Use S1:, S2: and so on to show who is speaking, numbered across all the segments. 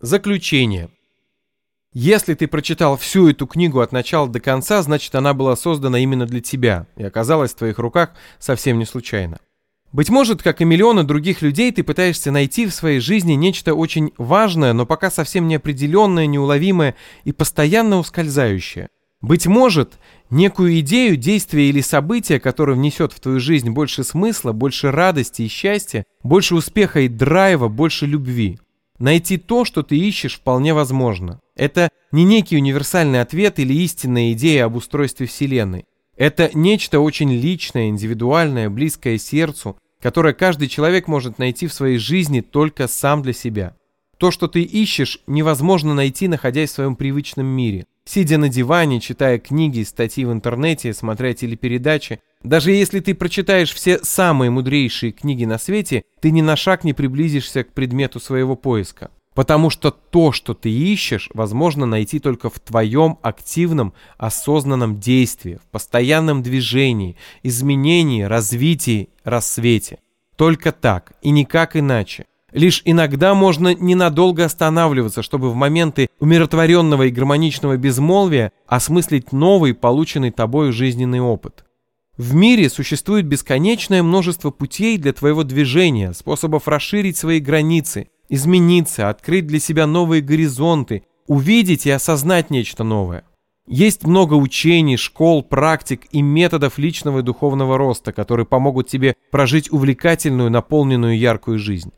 S1: Заключение. Если ты прочитал всю эту книгу от начала до конца, значит она была создана именно для тебя и оказалась в твоих руках совсем не случайно. Быть может, как и миллионы других людей, ты пытаешься найти в своей жизни нечто очень важное, но пока совсем неопределенное, неуловимое и постоянно ускользающее. Быть может, некую идею, действие или событие, которое внесет в твою жизнь больше смысла, больше радости и счастья, больше успеха и драйва, больше любви. Найти то, что ты ищешь, вполне возможно. Это не некий универсальный ответ или истинная идея об устройстве Вселенной. Это нечто очень личное, индивидуальное, близкое сердцу, которое каждый человек может найти в своей жизни только сам для себя. То, что ты ищешь, невозможно найти, находясь в своем привычном мире. Сидя на диване, читая книги, статьи в интернете, смотря телепередачи, даже если ты прочитаешь все самые мудрейшие книги на свете, ты ни на шаг не приблизишься к предмету своего поиска. Потому что то, что ты ищешь, возможно найти только в твоем активном, осознанном действии, в постоянном движении, изменении, развитии, рассвете. Только так и никак иначе. Лишь иногда можно ненадолго останавливаться, чтобы в моменты умиротворенного и гармоничного безмолвия осмыслить новый, полученный тобой жизненный опыт. В мире существует бесконечное множество путей для твоего движения, способов расширить свои границы, измениться, открыть для себя новые горизонты, увидеть и осознать нечто новое. Есть много учений, школ, практик и методов личного и духовного роста, которые помогут тебе прожить увлекательную, наполненную яркую жизнь.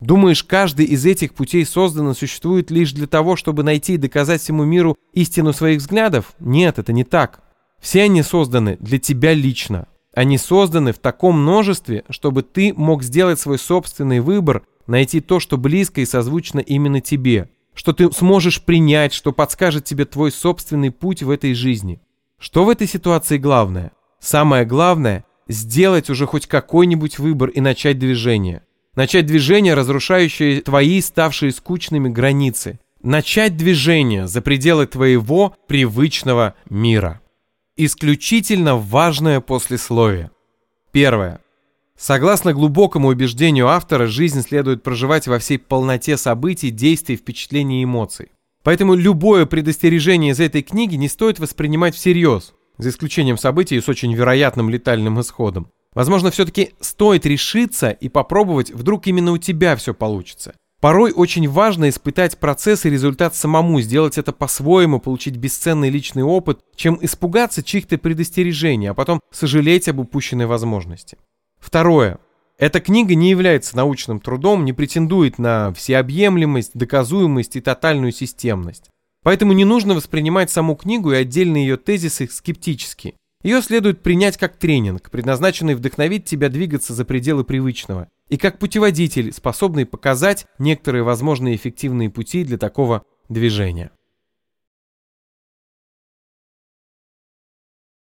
S1: Думаешь, каждый из этих путей создан и существует лишь для того, чтобы найти и доказать всему миру истину своих взглядов? Нет, это не так. Все они созданы для тебя лично. Они созданы в таком множестве, чтобы ты мог сделать свой собственный выбор, найти то, что близко и созвучно именно тебе, что ты сможешь принять, что подскажет тебе твой собственный путь в этой жизни. Что в этой ситуации главное? Самое главное – сделать уже хоть какой-нибудь выбор и начать движение. Начать движение, разрушающее твои ставшие скучными границы. Начать движение за пределы твоего привычного мира. Исключительно важное послесловие. Первое. Согласно глубокому убеждению автора, жизнь следует проживать во всей полноте событий, действий, впечатлений и эмоций. Поэтому любое предостережение из этой книги не стоит воспринимать всерьез, за исключением событий с очень вероятным летальным исходом. Возможно, все-таки стоит решиться и попробовать, вдруг именно у тебя все получится. Порой очень важно испытать процесс и результат самому, сделать это по-своему, получить бесценный личный опыт, чем испугаться чьих-то предостережений, а потом сожалеть об упущенной возможности. Второе. Эта книга не является научным трудом, не претендует на всеобъемлемость, доказуемость и тотальную системность. Поэтому не нужно воспринимать саму книгу и отдельные ее тезисы скептически. Ее следует принять как тренинг, предназначенный вдохновить тебя двигаться за пределы привычного – и как путеводитель, способный показать некоторые возможные эффективные пути для такого движения.